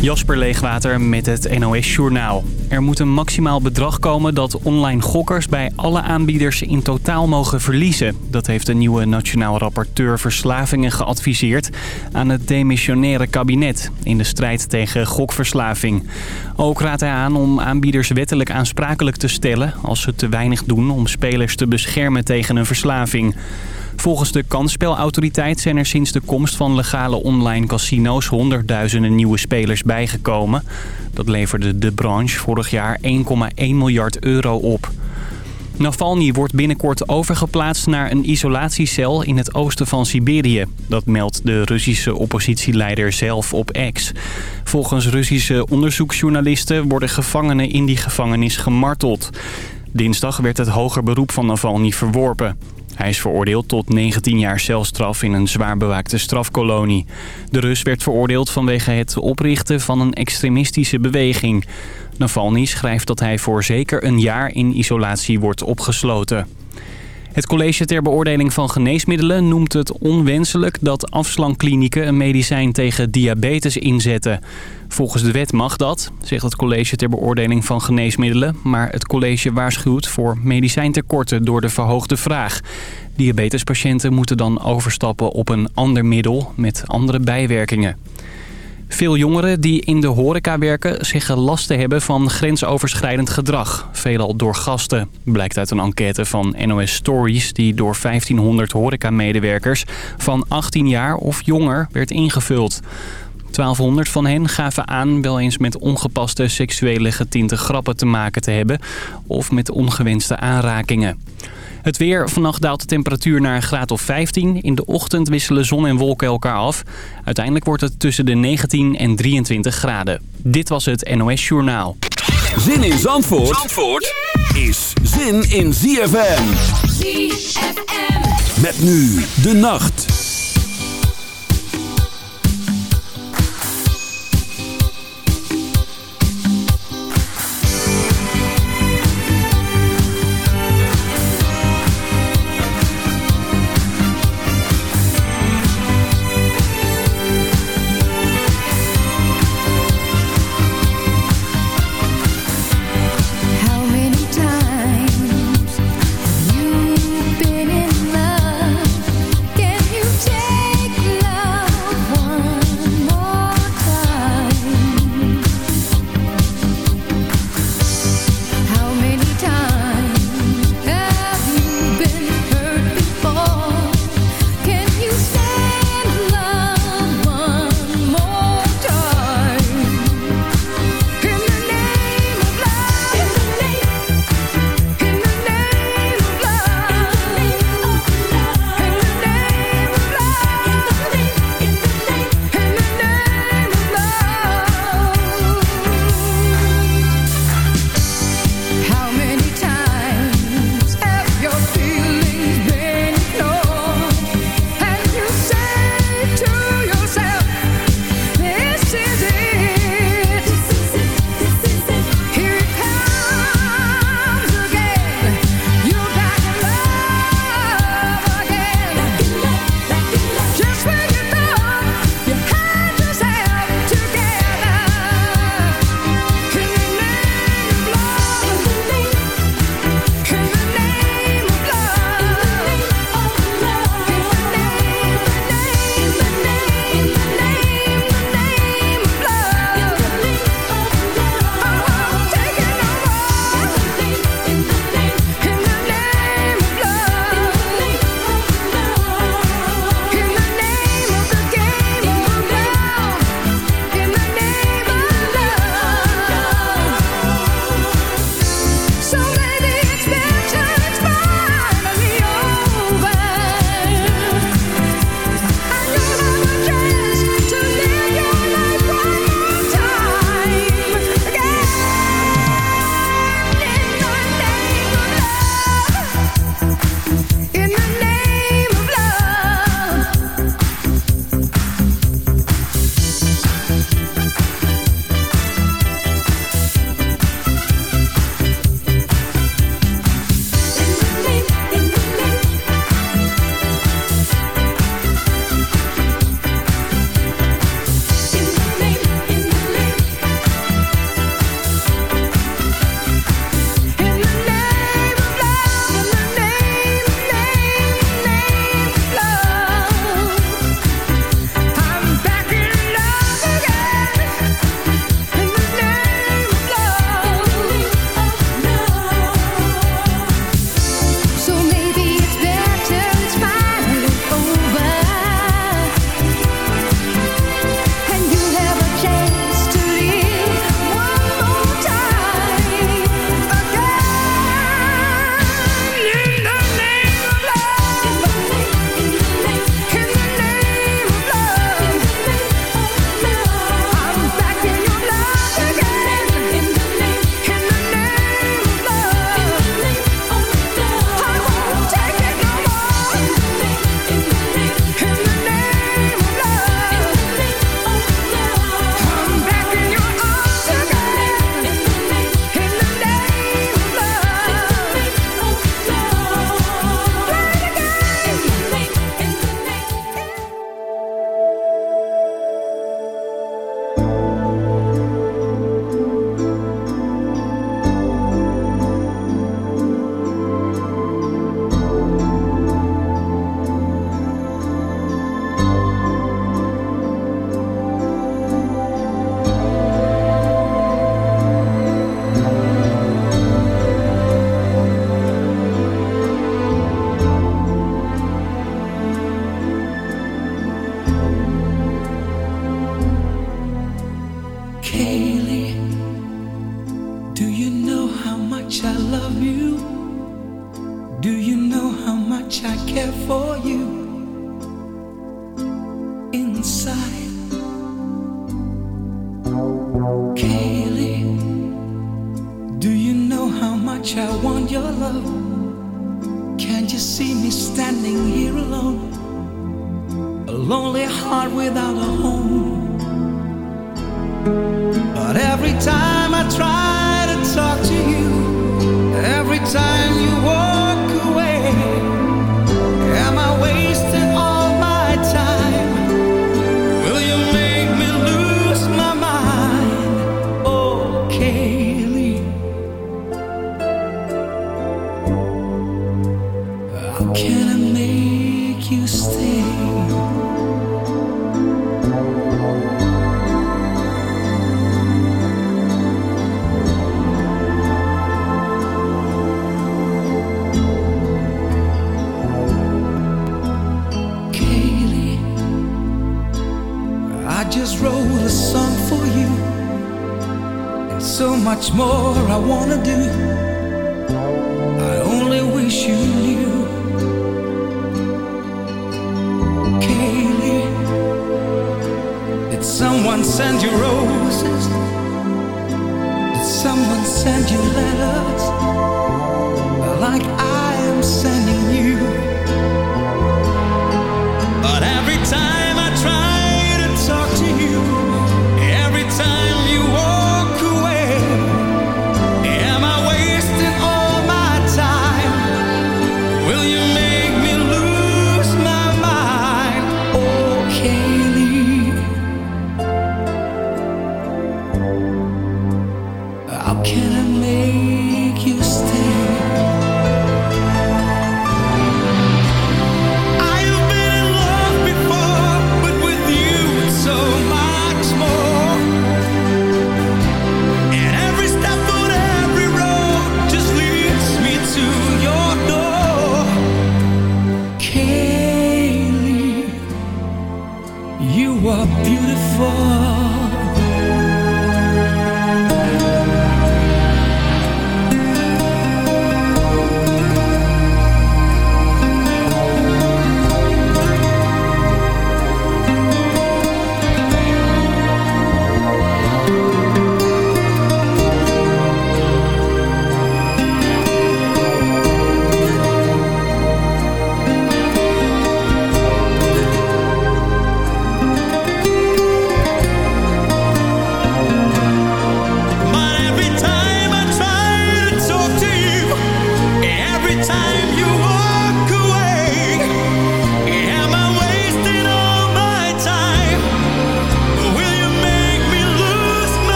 Jasper Leegwater met het NOS Journaal. Er moet een maximaal bedrag komen dat online gokkers bij alle aanbieders in totaal mogen verliezen. Dat heeft de nieuwe nationaal rapporteur verslavingen geadviseerd aan het demissionaire kabinet in de strijd tegen gokverslaving. Ook raadt hij aan om aanbieders wettelijk aansprakelijk te stellen als ze te weinig doen om spelers te beschermen tegen een verslaving. Volgens de kansspelautoriteit zijn er sinds de komst van legale online casino's honderdduizenden nieuwe spelers bijgekomen. Dat leverde de branche vorig jaar 1,1 miljard euro op. Navalny wordt binnenkort overgeplaatst naar een isolatiecel in het oosten van Siberië. Dat meldt de Russische oppositieleider zelf op X. Volgens Russische onderzoeksjournalisten worden gevangenen in die gevangenis gemarteld. Dinsdag werd het hoger beroep van Navalny verworpen. Hij is veroordeeld tot 19 jaar celstraf in een zwaar bewaakte strafkolonie. De Rus werd veroordeeld vanwege het oprichten van een extremistische beweging. Navalny schrijft dat hij voor zeker een jaar in isolatie wordt opgesloten. Het college ter beoordeling van geneesmiddelen noemt het onwenselijk dat afslankklinieken een medicijn tegen diabetes inzetten. Volgens de wet mag dat, zegt het college ter beoordeling van geneesmiddelen. Maar het college waarschuwt voor medicijntekorten door de verhoogde vraag. Diabetespatiënten moeten dan overstappen op een ander middel met andere bijwerkingen. Veel jongeren die in de horeca werken zeggen last te hebben van grensoverschrijdend gedrag. Veelal door gasten. Blijkt uit een enquête van NOS Stories die door 1500 horecamedewerkers van 18 jaar of jonger werd ingevuld. 1200 van hen gaven aan wel eens met ongepaste seksuele getinte grappen te maken te hebben of met ongewenste aanrakingen. Het weer. Vannacht daalt de temperatuur naar een graad of 15. In de ochtend wisselen zon en wolken elkaar af. Uiteindelijk wordt het tussen de 19 en 23 graden. Dit was het NOS Journaal. Zin in Zandvoort, Zandvoort is zin in ZFM. ZFM. Met nu de nacht.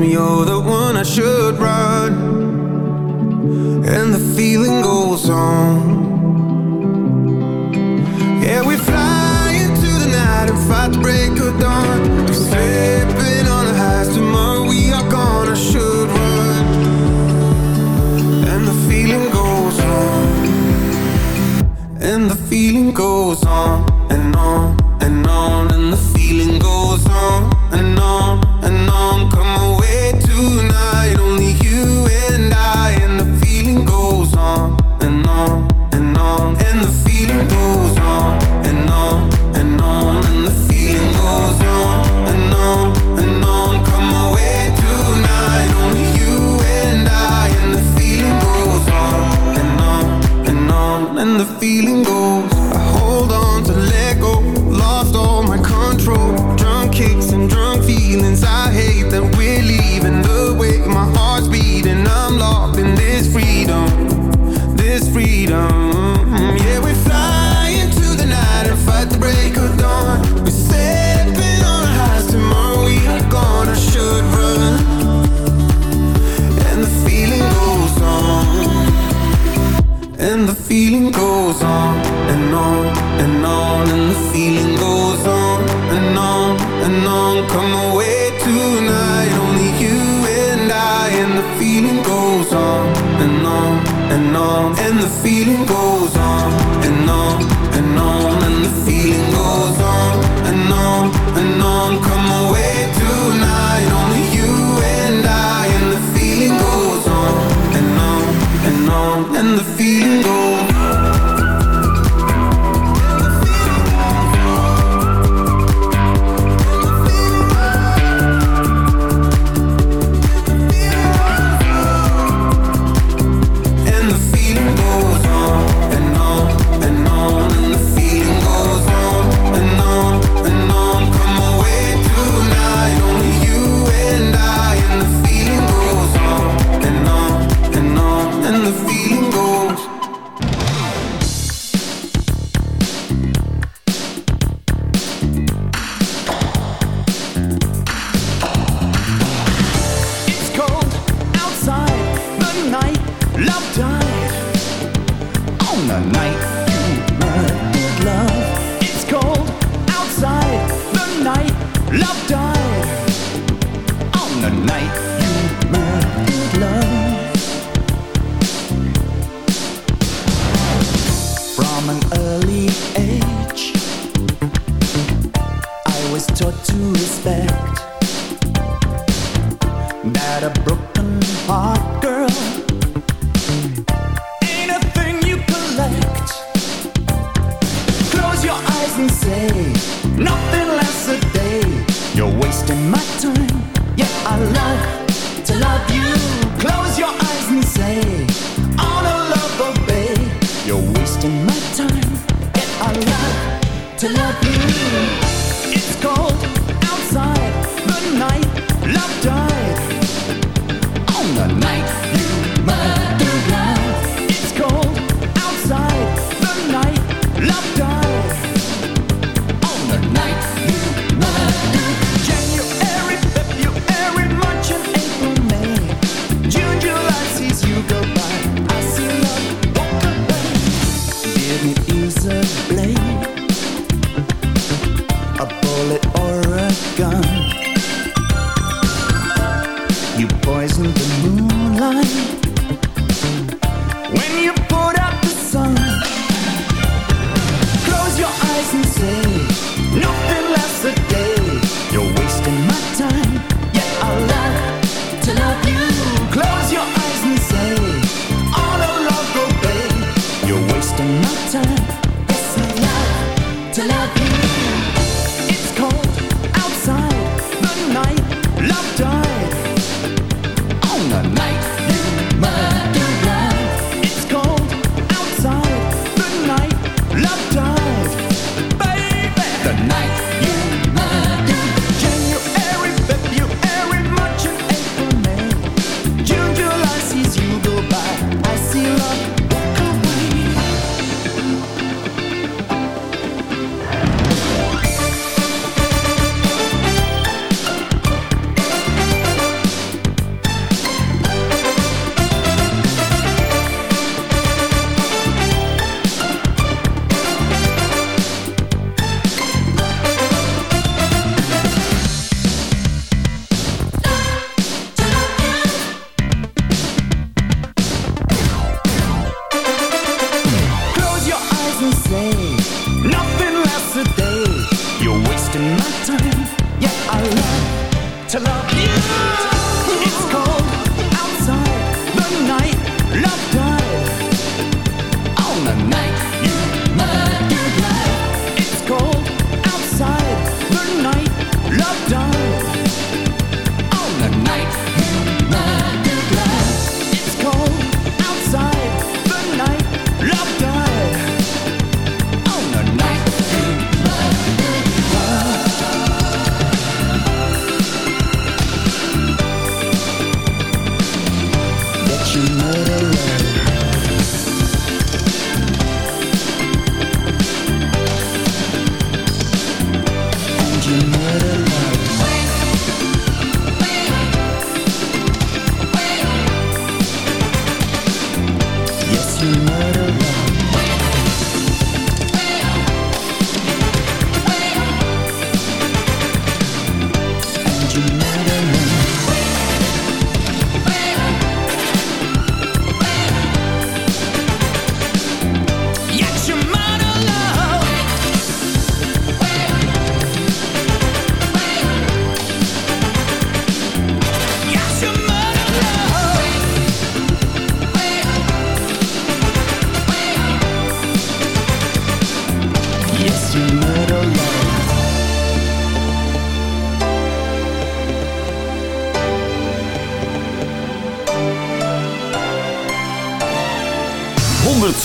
Me you're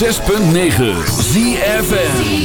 6.9 ZFN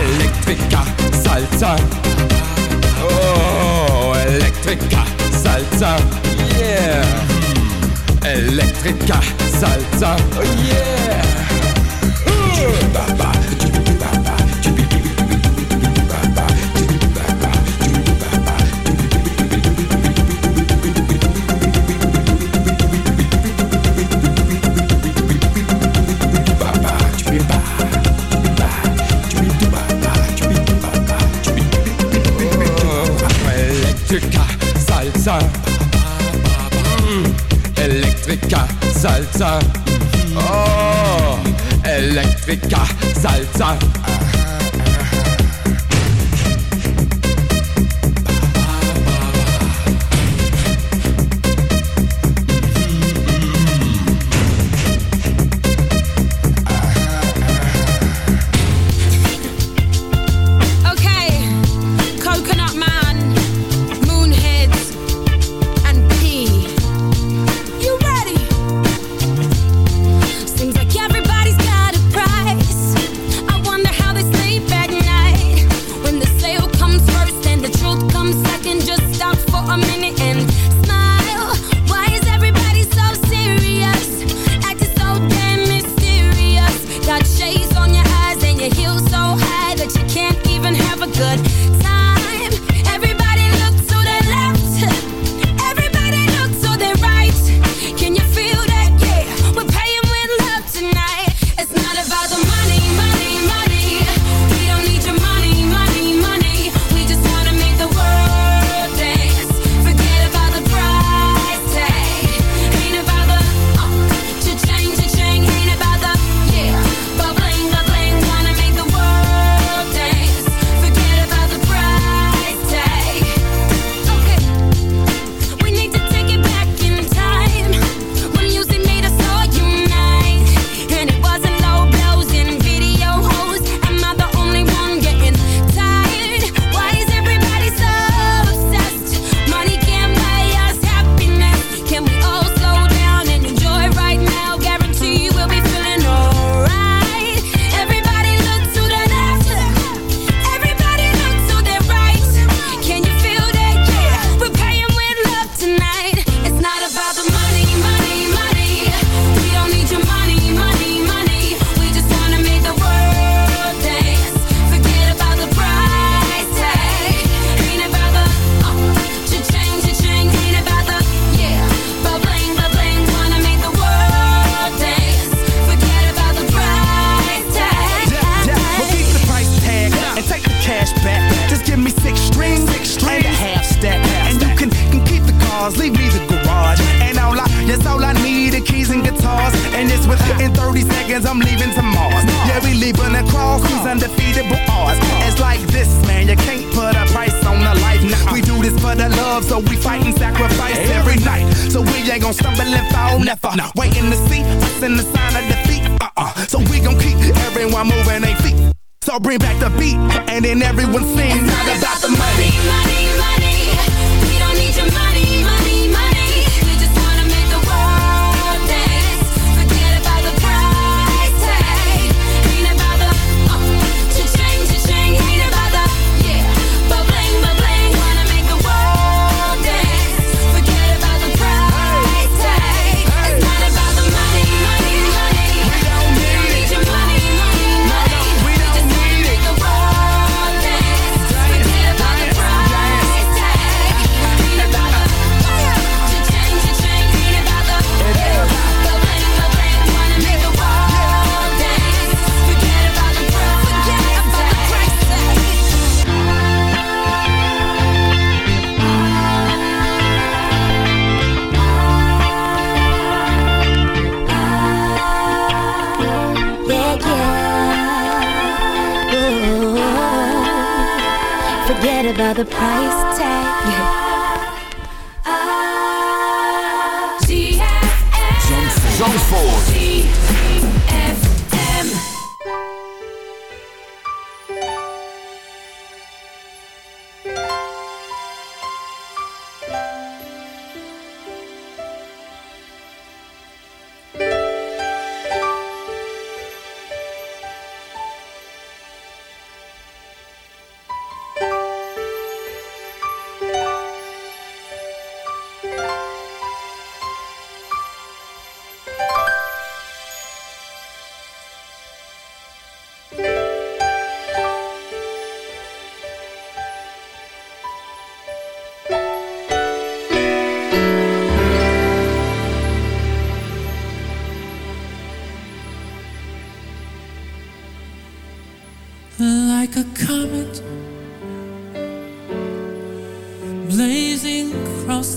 Electrica salsa. Oh, electrica salsa. Yeah. Electrica salsa. Oh yeah. Uh. Elektrika salza Oh, Elektrika Salza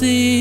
across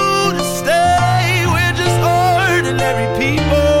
stay. We're just ordinary people.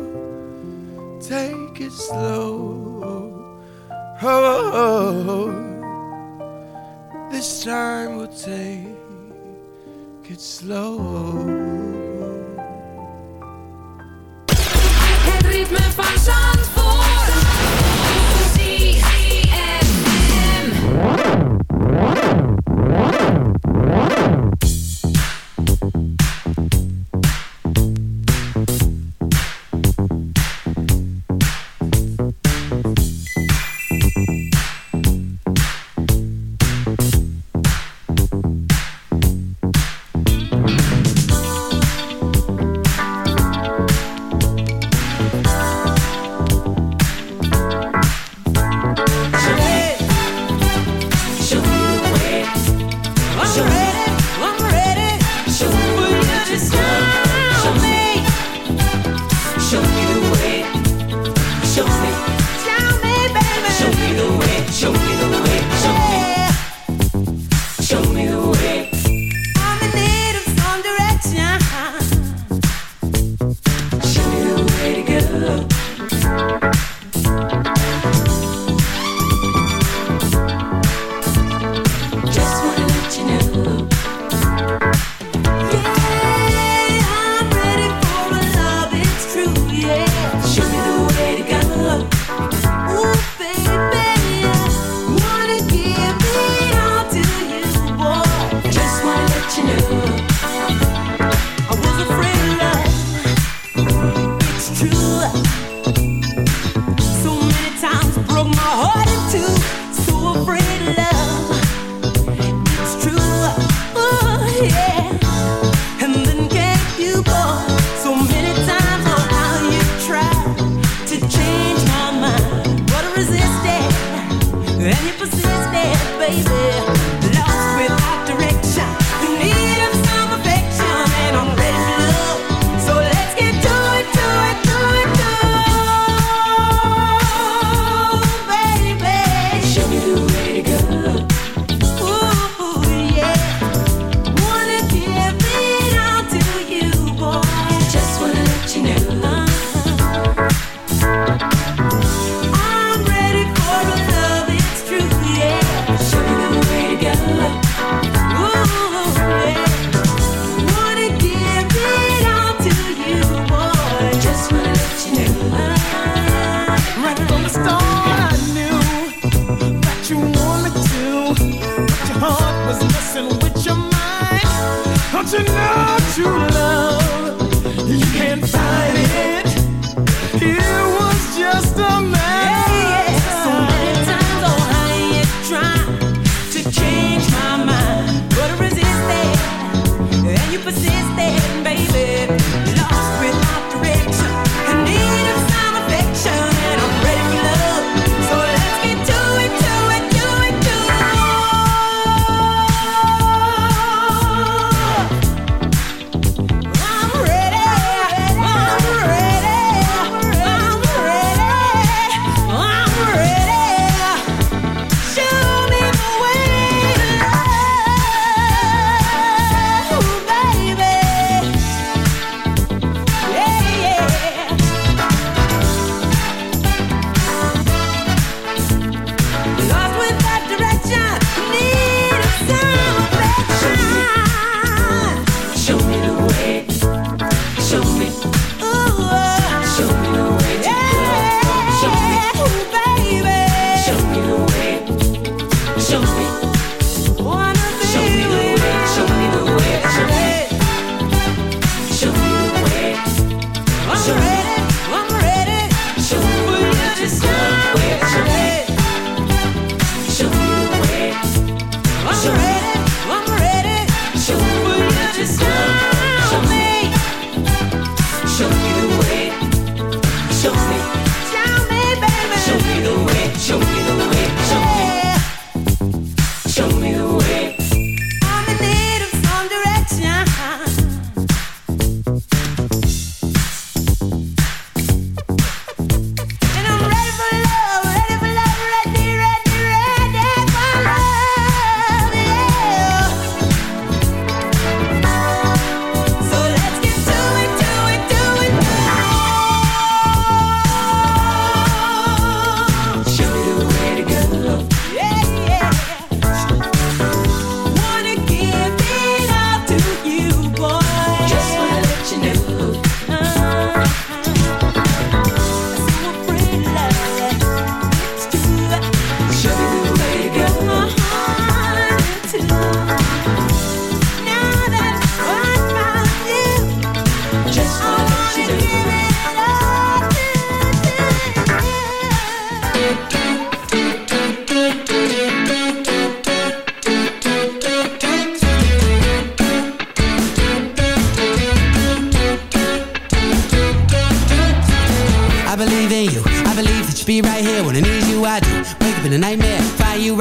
Take it slow. Oh, this time we'll take it slow. Het ritme van Zandvoort.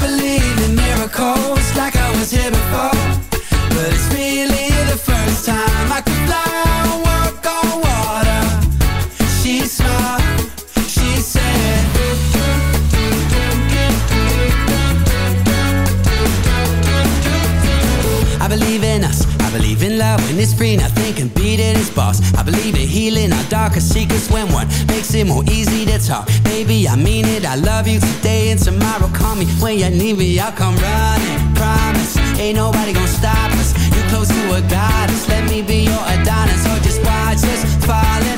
believe in miracles, like I was here before. But it's really the first time I can fly, walk on water. She smiled, she said. I believe in us. I believe in love when it's free, nothing can believe in healing our darkest secrets when one makes it more easy to talk. Baby, I mean it, I love you today and tomorrow. Call me when you need me, I'll come running. Promise, ain't nobody gonna stop us. You're close to a goddess, let me be your Adonis. Or just watch us falling,